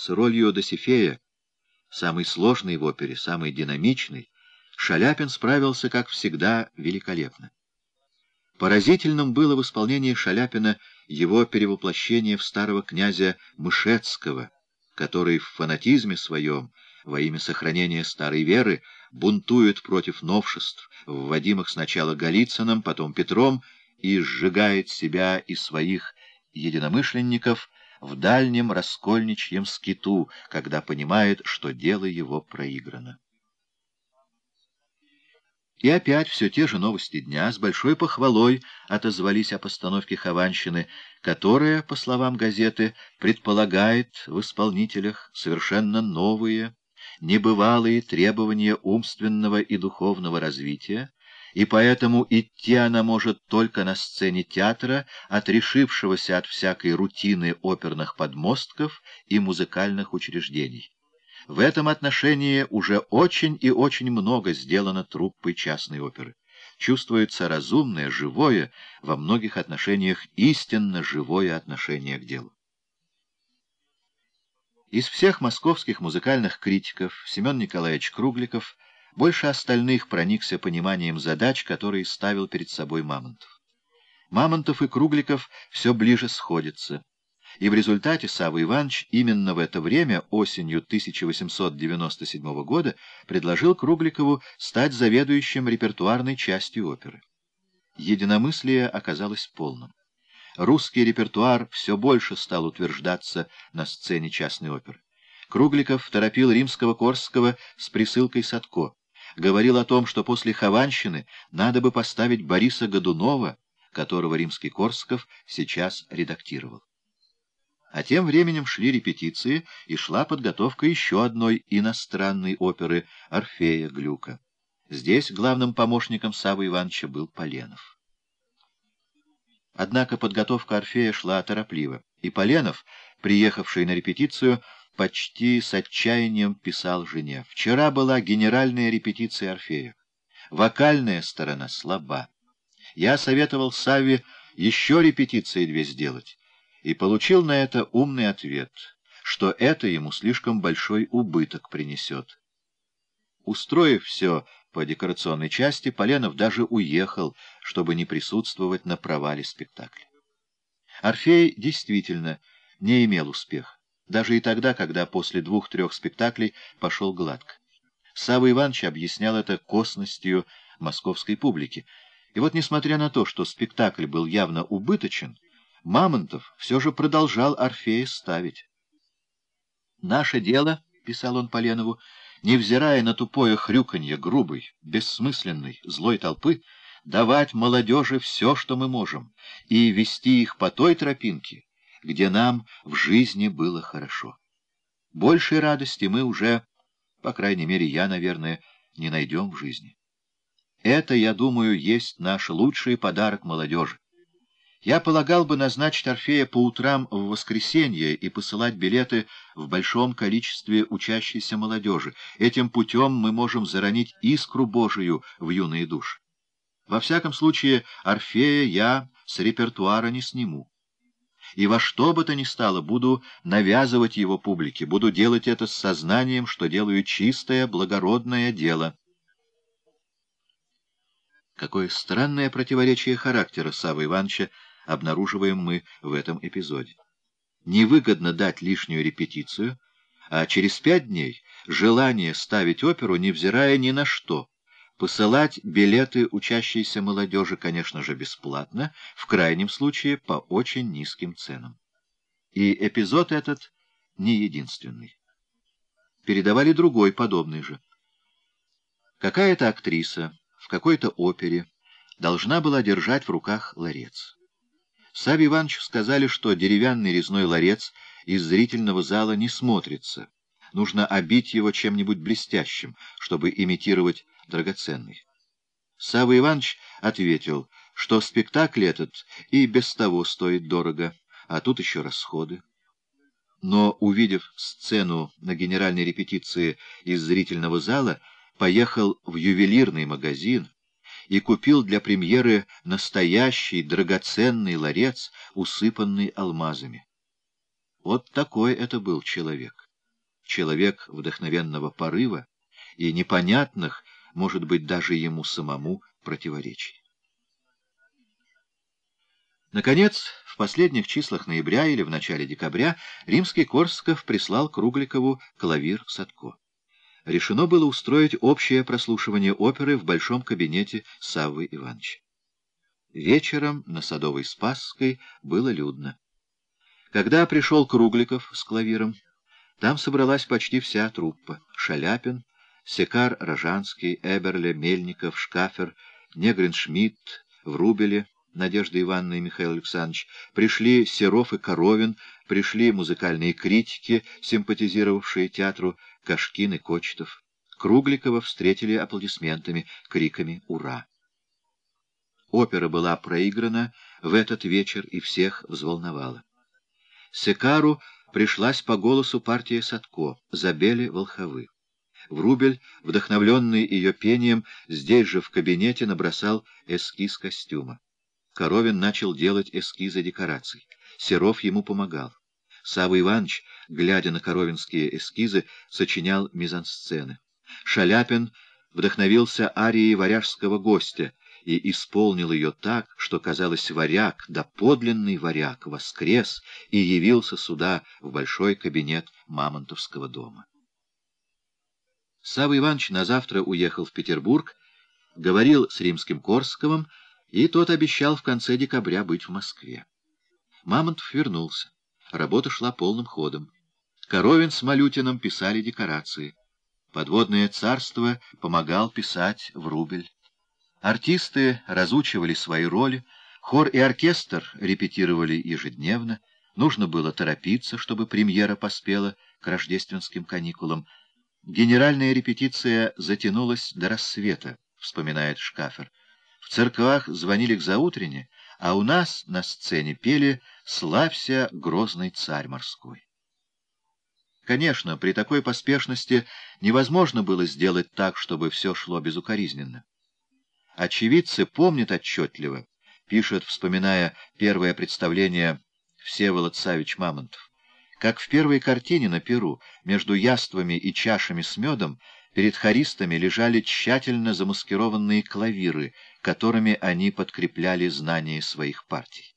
С ролью Досифея, самый сложный в опере, самый динамичный, Шаляпин справился, как всегда, великолепно. Поразительным было в исполнении Шаляпина его перевоплощение в старого князя Мышецкого, который в фанатизме своем, во имя сохранения старой веры, бунтует против новшеств, вводимых сначала Голицыным, потом Петром, и сжигает себя и своих единомышленников в дальнем раскольничьем скиту, когда понимает, что дело его проиграно. И опять все те же новости дня с большой похвалой отозвались о постановке Хованщины, которая, по словам газеты, предполагает в исполнителях совершенно новые, небывалые требования умственного и духовного развития, и поэтому идти она может только на сцене театра, отрешившегося от всякой рутины оперных подмостков и музыкальных учреждений. В этом отношении уже очень и очень много сделано труппой частной оперы. Чувствуется разумное, живое, во многих отношениях истинно живое отношение к делу. Из всех московских музыкальных критиков Семен Николаевич Кругликов больше остальных проникся пониманием задач, которые ставил перед собой Мамонтов. Мамонтов и Кругликов все ближе сходятся и в результате Савва Иванович именно в это время, осенью 1897 года, предложил Кругликову стать заведующим репертуарной частью оперы. Единомыслие оказалось полным. Русский репертуар все больше стал утверждаться на сцене частной оперы. Кругликов торопил римского-корского с присылкой Садко. Говорил о том, что после Хованщины надо бы поставить Бориса Годунова, которого римский-корсков сейчас редактировал. А тем временем шли репетиции, и шла подготовка еще одной иностранной оперы «Орфея Глюка». Здесь главным помощником Савы Ивановича был Поленов. Однако подготовка Орфея шла торопливо, и Поленов, приехавший на репетицию, почти с отчаянием писал жене. «Вчера была генеральная репетиция Орфея. Вокальная сторона слаба. Я советовал Саве еще репетиции две сделать» и получил на это умный ответ, что это ему слишком большой убыток принесет. Устроив все по декорационной части, Поленов даже уехал, чтобы не присутствовать на провале спектакля. Орфей действительно не имел успеха, даже и тогда, когда после двух-трех спектаклей пошел гладко. Савва Иванович объяснял это косностью московской публики. И вот, несмотря на то, что спектакль был явно убыточен, Мамонтов все же продолжал Орфея ставить. «Наше дело», — писал он Поленову, — «невзирая на тупое хрюканье грубой, бессмысленной, злой толпы, давать молодежи все, что мы можем, и вести их по той тропинке, где нам в жизни было хорошо. Большей радости мы уже, по крайней мере, я, наверное, не найдем в жизни. Это, я думаю, есть наш лучший подарок молодежи. Я полагал бы назначить Орфея по утрам в воскресенье и посылать билеты в большом количестве учащейся молодежи. Этим путем мы можем заронить искру Божию в юные души. Во всяком случае, Орфея я с репертуара не сниму. И во что бы то ни стало, буду навязывать его публике, буду делать это с сознанием, что делаю чистое, благородное дело. Какое странное противоречие характера Савы Ивановича обнаруживаем мы в этом эпизоде. Невыгодно дать лишнюю репетицию, а через пять дней желание ставить оперу, невзирая ни на что, посылать билеты учащейся молодежи, конечно же, бесплатно, в крайнем случае по очень низким ценам. И эпизод этот не единственный. Передавали другой, подобный же. Какая-то актриса в какой-то опере должна была держать в руках ларец. Саве Ивановичу сказали, что деревянный резной ларец из зрительного зала не смотрится. Нужно обить его чем-нибудь блестящим, чтобы имитировать драгоценный. Савва Иванович ответил, что спектакль этот и без того стоит дорого, а тут еще расходы. Но, увидев сцену на генеральной репетиции из зрительного зала, поехал в ювелирный магазин, и купил для премьеры настоящий драгоценный ларец, усыпанный алмазами. Вот такой это был человек. Человек вдохновенного порыва и непонятных, может быть, даже ему самому противоречий. Наконец, в последних числах ноября или в начале декабря римский Корсков прислал Кругликову клавир Садко. Решено было устроить общее прослушивание оперы в большом кабинете Саввы Ивановича. Вечером на Садовой Спасской было людно. Когда пришел Кругликов с клавиром, там собралась почти вся труппа. Шаляпин, Секар Рожанский, Эберле, Мельников, Шкафер, Негрин Шмидт, Врубеле, Надежда Ивановна и Михаил Александрович, пришли Серов и Коровин, пришли музыкальные критики, симпатизировавшие театру Кашкин и Кочетов. Кругликова встретили аплодисментами, криками «Ура!». Опера была проиграна в этот вечер и всех взволновала. Секару пришлась по голосу партия Садко, забели волховы. Врубель, вдохновленный ее пением, здесь же в кабинете набросал эскиз костюма. Коровин начал делать эскизы декораций. Серов ему помогал. Савва Иванович, глядя на коровинские эскизы, сочинял мизансцены. Шаляпин вдохновился арией варяжского гостя и исполнил ее так, что, казалось, варяг, да подлинный варяг, воскрес и явился сюда, в большой кабинет Мамонтовского дома. Савва Иванович на завтра уехал в Петербург, говорил с римским Корсковым, и тот обещал в конце декабря быть в Москве. Мамонтов вернулся. Работа шла полным ходом. Коровин с Малютиным писали декорации. Подводное царство помогал писать Врубель. Артисты разучивали свои роли, хор и оркестр репетировали ежедневно, нужно было торопиться, чтобы премьера поспела к рождественским каникулам. Генеральная репетиция затянулась до рассвета, вспоминает Шкафер. В церквах звонили к заутрене, а у нас на сцене пели «Славься, грозный царь морской». Конечно, при такой поспешности невозможно было сделать так, чтобы все шло безукоризненно. Очевидцы помнят отчетливо, пишет, вспоминая первое представление Всеволод Савич Мамонтов, как в первой картине на Перу между яствами и чашами с медом Перед хористами лежали тщательно замаскированные клавиры, которыми они подкрепляли знания своих партий.